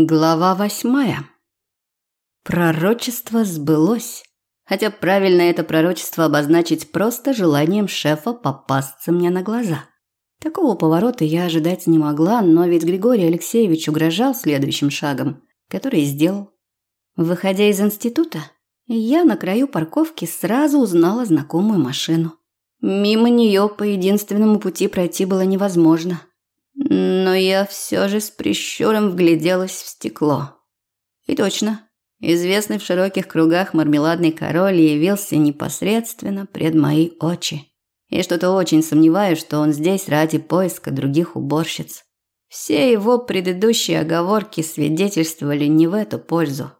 Глава восьмая. Пророчество сбылось. Хотя правильно это пророчество обозначить просто желанием шефа попасться мне на глаза. Такого поворота я ожидать не могла, но ведь Григорий Алексеевич угрожал следующим шагом, который сделал. Выходя из института, я на краю парковки сразу узнала знакомую машину. Мимо нее по единственному пути пройти было невозможно. Но я все же с прищуром вгляделась в стекло. И точно, известный в широких кругах мармеладный король явился непосредственно пред мои очи. И что-то очень сомневаюсь, что он здесь ради поиска других уборщиц. Все его предыдущие оговорки свидетельствовали не в эту пользу.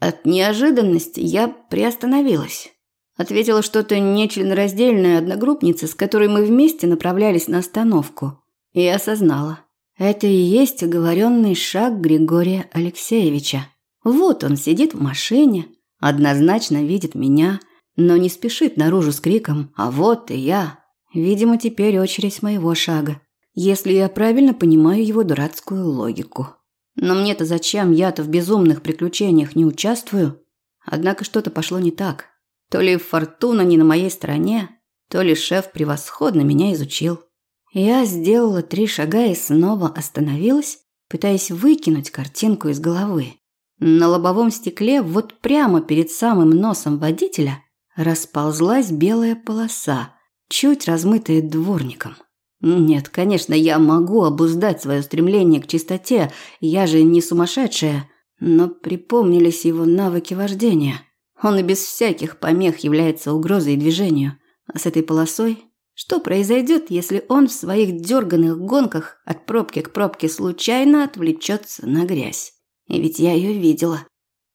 От неожиданности я приостановилась. Ответила что-то нечленораздельное одногруппнице, с которой мы вместе направлялись на остановку и осознала. Это и есть оговоренный шаг Григория Алексеевича. Вот он сидит в машине, однозначно видит меня, но не спешит наружу с криком «А вот и я!». Видимо, теперь очередь моего шага, если я правильно понимаю его дурацкую логику. Но мне-то зачем? Я-то в безумных приключениях не участвую. Однако что-то пошло не так. То ли фортуна не на моей стороне, то ли шеф превосходно меня изучил. Я сделала три шага и снова остановилась, пытаясь выкинуть картинку из головы. На лобовом стекле, вот прямо перед самым носом водителя, расползлась белая полоса, чуть размытая дворником. Нет, конечно, я могу обуздать свое стремление к чистоте, я же не сумасшедшая, но припомнились его навыки вождения. Он и без всяких помех является угрозой движению, а с этой полосой что произойдет, если он в своих дерганых гонках от пробки к пробке случайно отвлечется на грязь? И ведь я ее видела.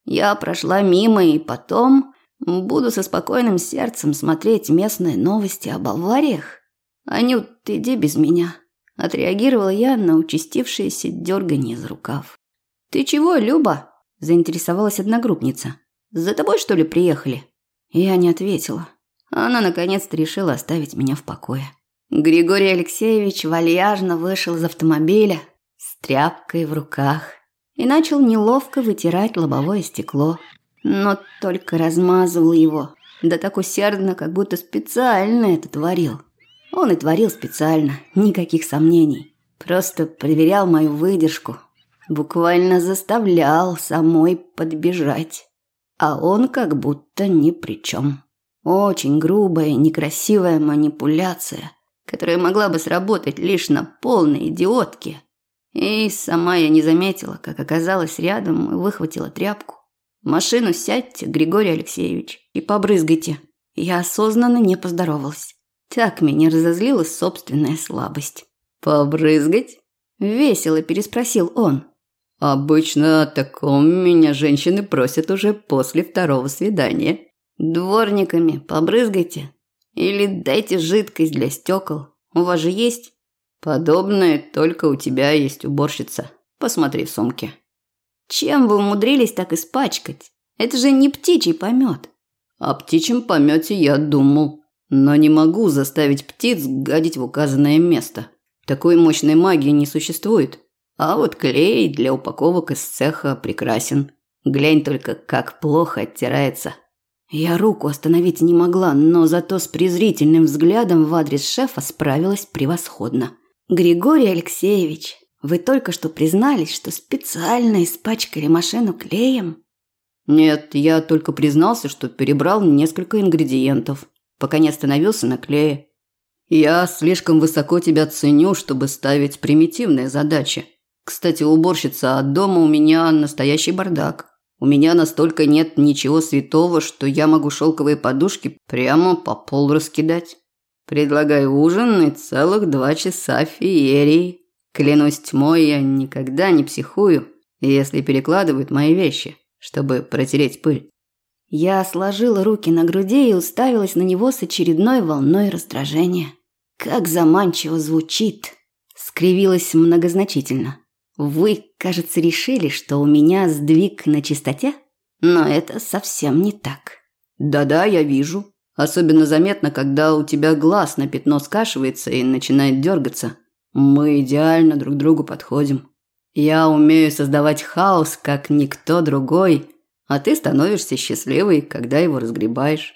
Я прошла мимо и потом буду со спокойным сердцем смотреть местные новости об авариях. Анют, иди без меня. Отреагировала я на участившееся дергание из рукав. «Ты чего, Люба?» – заинтересовалась одногруппница. «За тобой, что ли, приехали?» Я не ответила. Она наконец-то решила оставить меня в покое. Григорий Алексеевич вальяжно вышел из автомобиля с тряпкой в руках и начал неловко вытирать лобовое стекло, но только размазывал его, да так усердно, как будто специально это творил. Он и творил специально, никаких сомнений. Просто проверял мою выдержку, буквально заставлял самой подбежать. А он как будто ни при чем. Очень грубая, некрасивая манипуляция, которая могла бы сработать лишь на полной идиотке. И сама я не заметила, как оказалась рядом и выхватила тряпку. В машину сядьте, Григорий Алексеевич, и побрызгайте. Я осознанно не поздоровалась. Так меня разозлила собственная слабость. «Побрызгать?» – весело переспросил он. «Обычно о таком меня женщины просят уже после второго свидания». Дворниками побрызгайте. Или дайте жидкость для стекол. У вас же есть? Подобное только у тебя есть уборщица. Посмотри в сумке. Чем вы умудрились так испачкать? Это же не птичий помет. О птичьем помете я думал. Но не могу заставить птиц гадить в указанное место. Такой мощной магии не существует. А вот клей для упаковок из цеха прекрасен. Глянь только, как плохо оттирается. Я руку остановить не могла, но зато с презрительным взглядом в адрес шефа справилась превосходно. «Григорий Алексеевич, вы только что признались, что специально испачкали машину клеем?» «Нет, я только признался, что перебрал несколько ингредиентов, пока не остановился на клее. Я слишком высоко тебя ценю, чтобы ставить примитивные задачи. Кстати, уборщица, а дома у меня настоящий бардак. У меня настолько нет ничего святого, что я могу шелковые подушки прямо по полу раскидать. Предлагаю ужин и целых два часа феерии. Клянусь тьмой, я никогда не психую, если перекладывают мои вещи, чтобы протереть пыль. Я сложила руки на груди и уставилась на него с очередной волной раздражения. Как заманчиво звучит. Скривилась многозначительно. Вы, кажется, решили, что у меня сдвиг на чистоте? Но это совсем не так. Да-да, я вижу. Особенно заметно, когда у тебя глаз на пятно скашивается и начинает дергаться. Мы идеально друг другу подходим. Я умею создавать хаос, как никто другой, а ты становишься счастливой, когда его разгребаешь.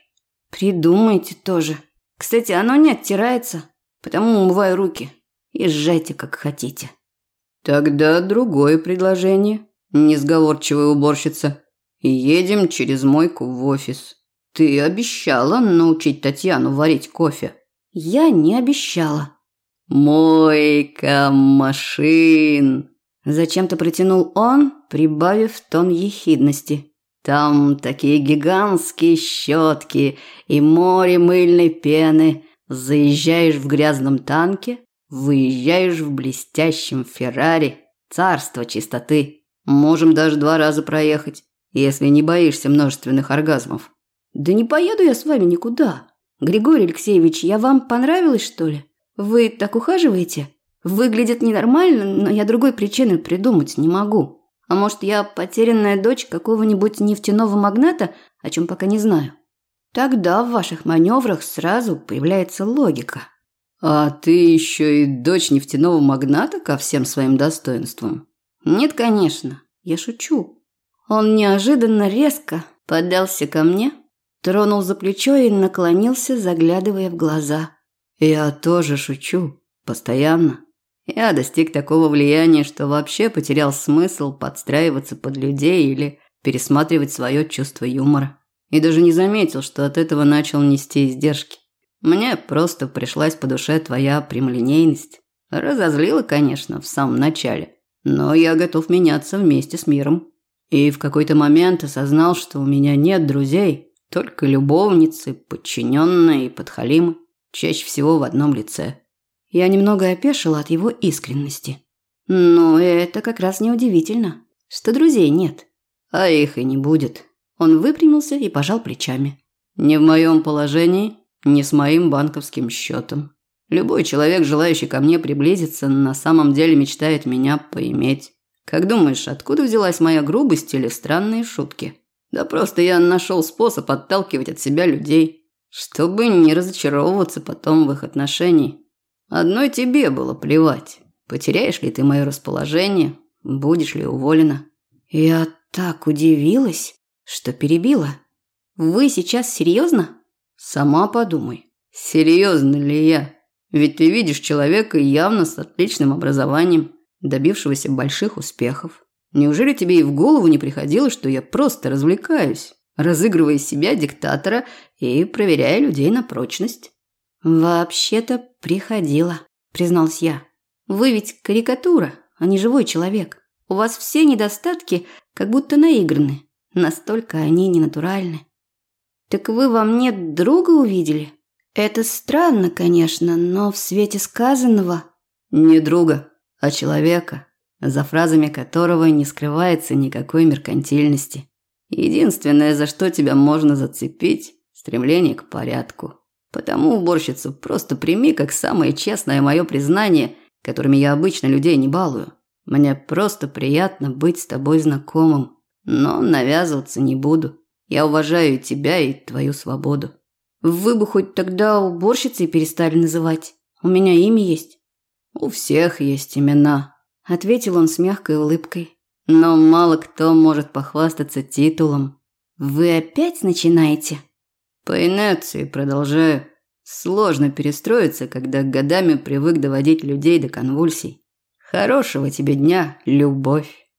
Придумайте тоже. Кстати, оно не оттирается, потому умываю руки. Езжайте, как хотите. Тогда другое предложение, несговорчивая уборщица. Едем через мойку в офис. Ты обещала научить Татьяну варить кофе. Я не обещала. Мойка машин. Зачем-то протянул он, прибавив тон ехидности. Там такие гигантские щетки и море мыльной пены. Заезжаешь в грязном танке, выезжаешь в блестящем Феррари. Царство чистоты. Можем даже два раза проехать, если не боишься множественных оргазмов. Да не поеду я с вами никуда. Григорий Алексеевич, я вам понравилась, что ли? Вы так ухаживаете? Выглядит ненормально, но я другой причины придумать не могу. А может, я потерянная дочь какого-нибудь нефтяного магната, о чем пока не знаю. Тогда в ваших маневрах сразу появляется логика. А ты еще и дочь нефтяного магната ко всем своим достоинствам? Нет, конечно, я шучу. Он неожиданно резко подался ко мне, тронул за плечо и наклонился, заглядывая в глаза. Я тоже шучу, постоянно. Я достиг такого влияния, что вообще потерял смысл подстраиваться под людей или пересматривать свое чувство юмора. И даже не заметил, что от этого начал нести издержки. Мне просто пришлась по душе твоя прямолинейность. Разозлила, конечно, в самом начале, но я готов меняться вместе с миром. И в какой-то момент осознал, что у меня нет друзей, только любовницы, подчиненные и подхалимы, чаще всего в одном лице. Я немного опешила от его искренности. Но это как раз неудивительно, что друзей нет. А их и не будет. Он выпрямился и пожал плечами. Не в моем положении, не с моим банковским счетом. Любой человек, желающий ко мне приблизиться, на самом деле мечтает меня поиметь. Как думаешь, откуда взялась моя грубость или странные шутки? Да просто я нашел способ отталкивать от себя людей, чтобы не разочаровываться потом в их отношении. Одной тебе было плевать, потеряешь ли ты мое расположение, будешь ли уволена. Я так удивилась, что перебила. Вы сейчас серьезно? Сама подумай, серьезно ли я? Ведь ты видишь человека явно с отличным образованием, добившегося больших успехов. Неужели тебе и в голову не приходило, что я просто развлекаюсь, разыгрывая из себя диктатора и проверяя людей на прочность? «Вообще-то приходила», – призналась я. «Вы ведь карикатура, а не живой человек. У вас все недостатки как будто наиграны. Настолько они ненатуральны». «Так вы во мне друга увидели?» «Это странно, конечно, но в свете сказанного...» «Не друга, а человека, за фразами которого не скрывается никакой меркантильности. Единственное, за что тебя можно зацепить – стремление к порядку. Потому, уборщицу, просто прими как самое честное мое признание, которыми я обычно людей не балую. Мне просто приятно быть с тобой знакомым, но навязываться не буду. Я уважаю тебя и твою свободу. Вы бы хоть тогда уборщицей перестали называть. У меня имя есть. У всех есть имена, ответил он с мягкой улыбкой. Но мало кто может похвастаться титулом. Вы опять начинаете? По инерции продолжаю. Сложно перестроиться, когда годами привык доводить людей до конвульсий. Хорошего тебе дня, любовь.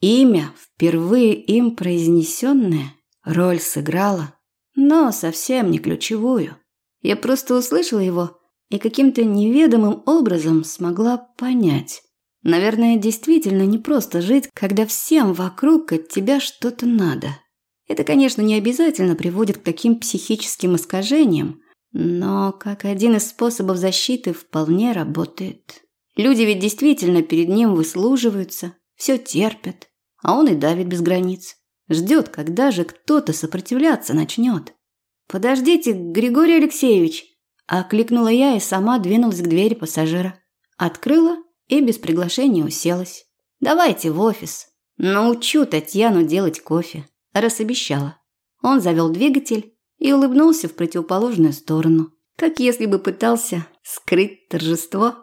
Имя, впервые им произнесенное, роль сыграла, но совсем не ключевую. Я просто услышала его и каким-то неведомым образом смогла понять. Наверное, действительно не просто жить, когда всем вокруг от тебя что-то надо. Это, конечно, не обязательно приводит к таким психическим искажениям, но как один из способов защиты вполне работает. Люди ведь действительно перед ним выслуживаются, все терпят, а он и давит без границ. Ждет, когда же кто-то сопротивляться начнет. «Подождите, Григорий Алексеевич!» Окликнула я и сама двинулась к двери пассажира. Открыла и без приглашения уселась. «Давайте в офис. Научу Татьяну делать кофе» раз обещала. Он завел двигатель и улыбнулся в противоположную сторону, как если бы пытался скрыть торжество.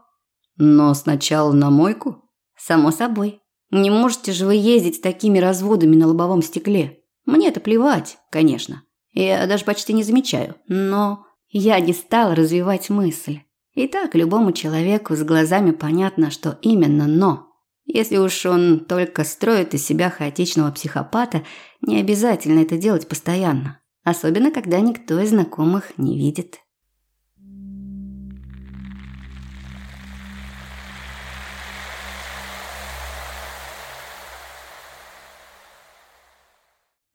Но сначала на мойку. Само собой. Не можете же вы ездить с такими разводами на лобовом стекле. мне это плевать, конечно. Я даже почти не замечаю. Но я не стала развивать мысль. И так любому человеку с глазами понятно, что именно «но». Если уж он только строит из себя хаотичного психопата, не обязательно это делать постоянно. Особенно, когда никто из знакомых не видит.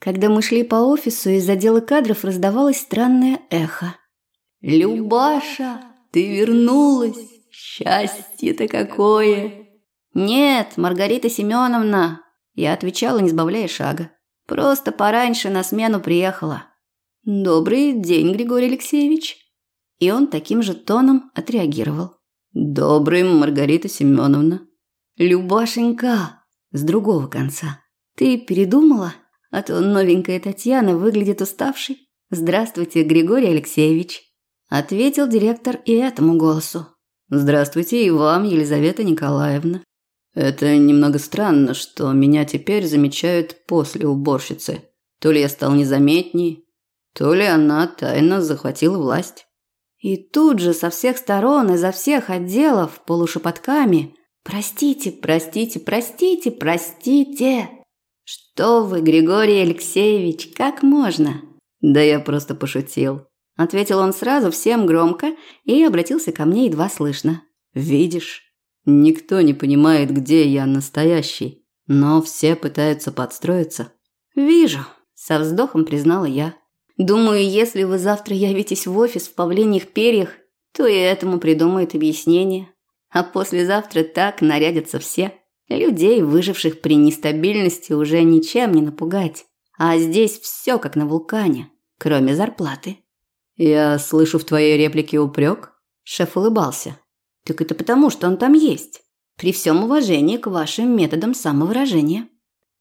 Когда мы шли по офису, из отдела кадров раздавалось странное эхо. «Любаша, ты вернулась! Счастье-то какое!» «Нет, Маргарита Семеновна!» Я отвечала, не сбавляя шага. «Просто пораньше на смену приехала». «Добрый день, Григорий Алексеевич!» И он таким же тоном отреагировал. «Добрый, Маргарита Семеновна!» «Любашенька!» С другого конца. «Ты передумала? А то новенькая Татьяна выглядит уставшей. Здравствуйте, Григорий Алексеевич!» Ответил директор и этому голосу. Здравствуйте и вам, Елизавета Николаевна. Это немного странно, что меня теперь замечают после уборщицы. То ли я стал незаметней, то ли она тайно захватила власть. И тут же со всех сторон, изо всех отделов, полушепотками «Простите, простите, простите, простите!» «Что вы, Григорий Алексеевич, как можно?» «Да я просто пошутил ответил он сразу всем громко и обратился ко мне едва слышно. Видишь, никто не понимает, где я настоящий, но все пытаются подстроиться. Вижу, со вздохом признала я. Думаю, если вы завтра явитесь в офис в павлиньих перьях, то и этому придумают объяснение. А послезавтра так нарядятся все. Людей, выживших при нестабильности, уже ничем не напугать. А здесь все как на вулкане, кроме зарплаты. «Я слышу в твоей реплике упрек?» Шеф улыбался. «Так это потому, что он там есть. При всем уважении к вашим методам самовыражения».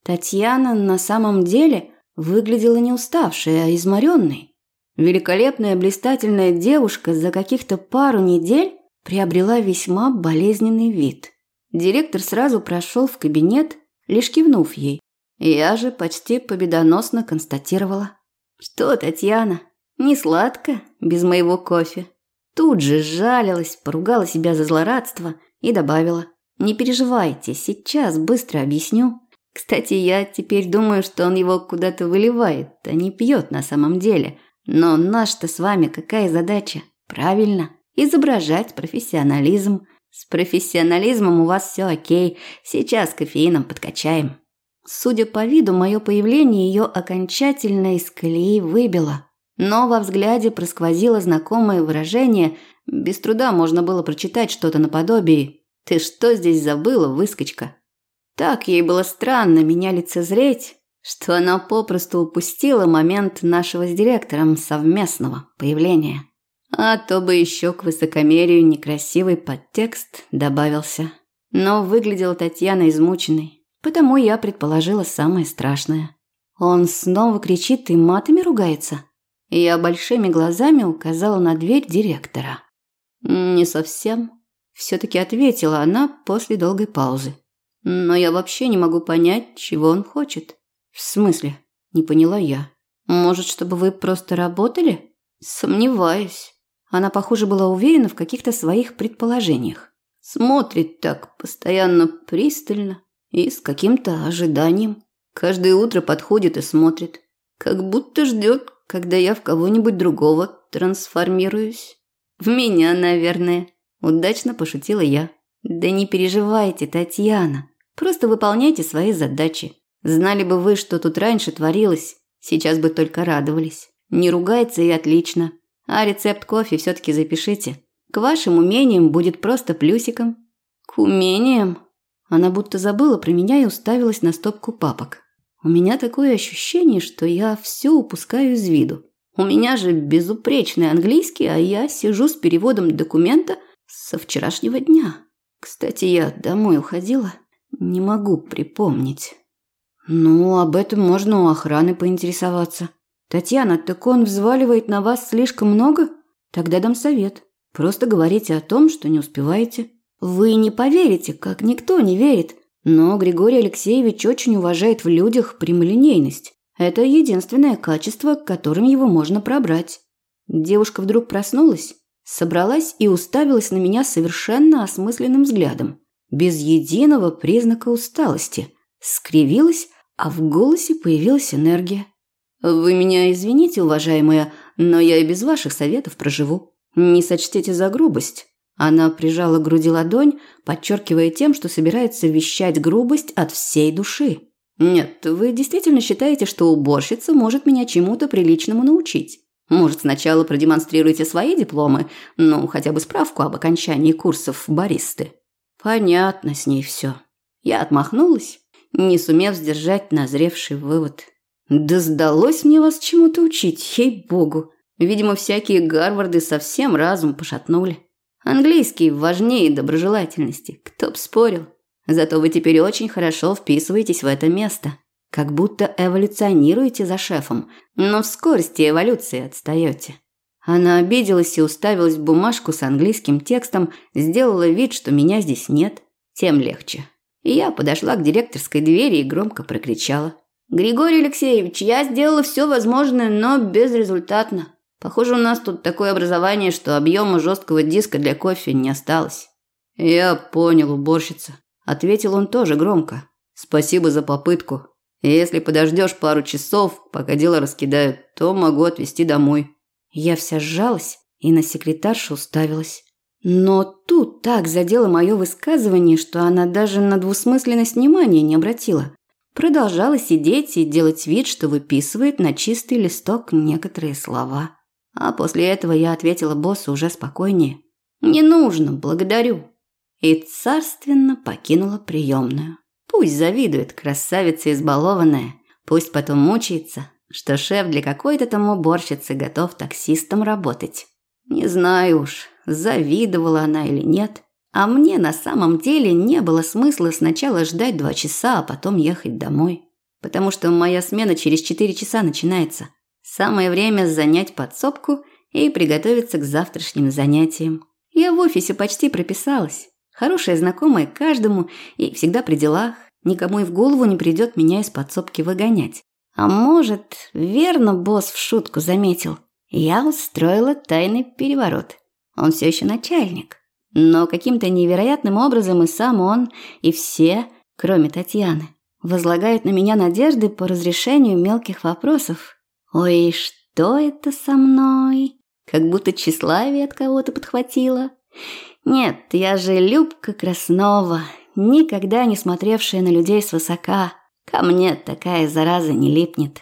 Татьяна на самом деле выглядела не уставшей, а изморенной. Великолепная блистательная девушка за каких-то пару недель приобрела весьма болезненный вид. Директор сразу прошел в кабинет, лишь кивнув ей. Я же почти победоносно констатировала. «Что, Татьяна, не сладко, без моего кофе. Тут же сжалилась, поругала себя за злорадство и добавила. «Не переживайте, сейчас быстро объясню. Кстати, я теперь думаю, что он его куда-то выливает, а не пьет на самом деле. Но наш-то с вами какая задача? Правильно, изображать профессионализм. С профессионализмом у вас все окей, сейчас кофеином подкачаем». Судя по виду, мое появление ее окончательно из колеи выбило. Но во взгляде просквозило знакомое выражение, без труда можно было прочитать что-то наподобие «Ты что здесь забыла, выскочка?» Так ей было странно меня лицезреть, что она попросту упустила момент нашего с директором совместного появления. А то бы еще к высокомерию некрасивый подтекст добавился. Но выглядела Татьяна измученной, потому я предположила самое страшное. Он снова кричит и матами ругается. Я большими глазами указала на дверь директора. «Не совсем», – все-таки ответила она после долгой паузы. «Но я вообще не могу понять, чего он хочет». «В смысле?» – не поняла я. «Может, чтобы вы просто работали?» «Сомневаюсь». Она, похоже, была уверена в каких-то своих предположениях. Смотрит так постоянно пристально и с каким-то ожиданием. Каждое утро подходит и смотрит, как будто ждет когда я в кого-нибудь другого трансформируюсь. В меня, наверное. Удачно пошутила я. Да не переживайте, Татьяна. Просто выполняйте свои задачи. Знали бы вы, что тут раньше творилось, сейчас бы только радовались. Не ругается и отлично. А рецепт кофе все-таки запишите. К вашим умениям будет просто плюсиком. К умениям? Она будто забыла про меня и уставилась на стопку папок. У меня такое ощущение, что я все упускаю из виду. У меня же безупречный английский, а я сижу с переводом документа со вчерашнего дня. Кстати, я домой уходила. Не могу припомнить. Ну, об этом можно у охраны поинтересоваться. Татьяна, так он взваливает на вас слишком много? Тогда дам совет. Просто говорите о том, что не успеваете. Вы не поверите, как никто не верит, Но Григорий Алексеевич очень уважает в людях прямолинейность. Это единственное качество, которым его можно пробрать. Девушка вдруг проснулась, собралась и уставилась на меня совершенно осмысленным взглядом, без единого признака усталости. Скривилась, а в голосе появилась энергия. «Вы меня извините, уважаемая, но я и без ваших советов проживу. Не сочтите за грубость». Она прижала к груди ладонь, подчеркивая тем, что собирается вещать грубость от всей души. «Нет, вы действительно считаете, что уборщица может меня чему-то приличному научить? Может, сначала продемонстрируйте свои дипломы, ну, хотя бы справку об окончании курсов баристы?» Понятно с ней все. Я отмахнулась, не сумев сдержать назревший вывод. «Да сдалось мне вас чему-то учить, ей-богу. Видимо, всякие Гарварды совсем разум пошатнули. Английский важнее доброжелательности, кто б спорил. Зато вы теперь очень хорошо вписываетесь в это место. Как будто эволюционируете за шефом, но в скорости эволюции отстаете. Она обиделась и уставилась в бумажку с английским текстом, сделала вид, что меня здесь нет. Тем легче. Я подошла к директорской двери и громко прокричала. «Григорий Алексеевич, я сделала все возможное, но безрезультатно. Похоже, у нас тут такое образование, что объема жесткого диска для кофе не осталось». «Я понял, уборщица», – ответил он тоже громко. «Спасибо за попытку. Если подождешь пару часов, пока дело раскидают, то могу отвезти домой». Я вся сжалась и на секретаршу уставилась. Но тут так задело мое высказывание, что она даже на двусмысленность внимания не обратила. Продолжала сидеть и делать вид, что выписывает на чистый листок некоторые слова. А после этого я ответила боссу уже спокойнее. «Не нужно, благодарю». И царственно покинула приемную. Пусть завидует, красавица избалованная. Пусть потом мучается, что шеф для какой-то там уборщицы готов таксистом работать. Не знаю уж, завидовала она или нет. А мне на самом деле не было смысла сначала ждать два часа, а потом ехать домой. Потому что моя смена через четыре часа начинается. Самое время занять подсобку и приготовиться к завтрашним занятиям. Я в офисе почти прописалась. Хорошая знакомая каждому и всегда при делах. Никому и в голову не придет меня из подсобки выгонять. А может, верно босс в шутку заметил. Я устроила тайный переворот. Он все еще начальник. Но каким-то невероятным образом и сам он, и все, кроме Татьяны, возлагают на меня надежды по разрешению мелких вопросов. Ой, что это со мной? Как будто тщеславие от кого-то подхватило. Нет, я же Любка Краснова, никогда не смотревшая на людей свысока. Ко мне такая зараза не липнет.